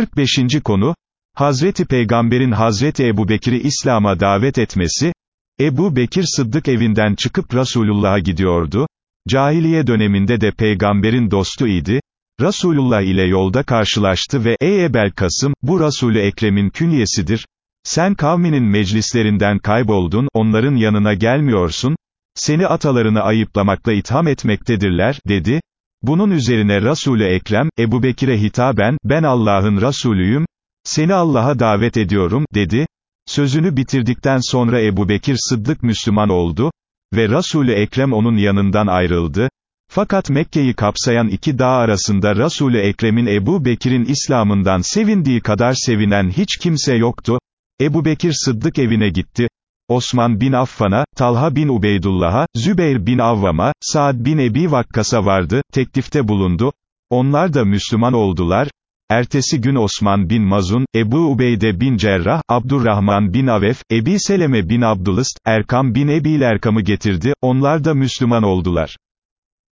45. konu, Hazreti Peygamber'in Hazreti Ebu Bekir'i İslam'a davet etmesi, Ebu Bekir Sıddık evinden çıkıp Resulullah'a gidiyordu, cahiliye döneminde de peygamberin dostu idi, Resulullah ile yolda karşılaştı ve, ey Ebel Kasım, bu Resul-ü Ekrem'in künyesidir, sen kavminin meclislerinden kayboldun, onların yanına gelmiyorsun, seni atalarını ayıplamakla itham etmektedirler, dedi, bunun üzerine Resul-ü Ekrem, Ebu Bekir'e hitaben, ben Allah'ın Resulüyüm, seni Allah'a davet ediyorum, dedi, sözünü bitirdikten sonra Ebu Bekir Sıddık Müslüman oldu, ve Resul-ü Ekrem onun yanından ayrıldı, fakat Mekke'yi kapsayan iki dağ arasında Resul-ü Ekrem'in Ebu Bekir'in İslam'ından sevindiği kadar sevinen hiç kimse yoktu, Ebu Bekir Sıddık evine gitti, Osman bin Affan'a, Talha bin Ubeydullah'a, Zübeyir bin Avvam'a, Saad bin Ebi Vakkas'a vardı, teklifte bulundu, onlar da Müslüman oldular, Ertesi gün Osman bin Mazun, Ebu Ubeyde bin Cerrah, Abdurrahman bin Avef, Ebi Seleme bin Abdülist, Erkam bin Ebil Erkam'ı getirdi, onlar da Müslüman oldular.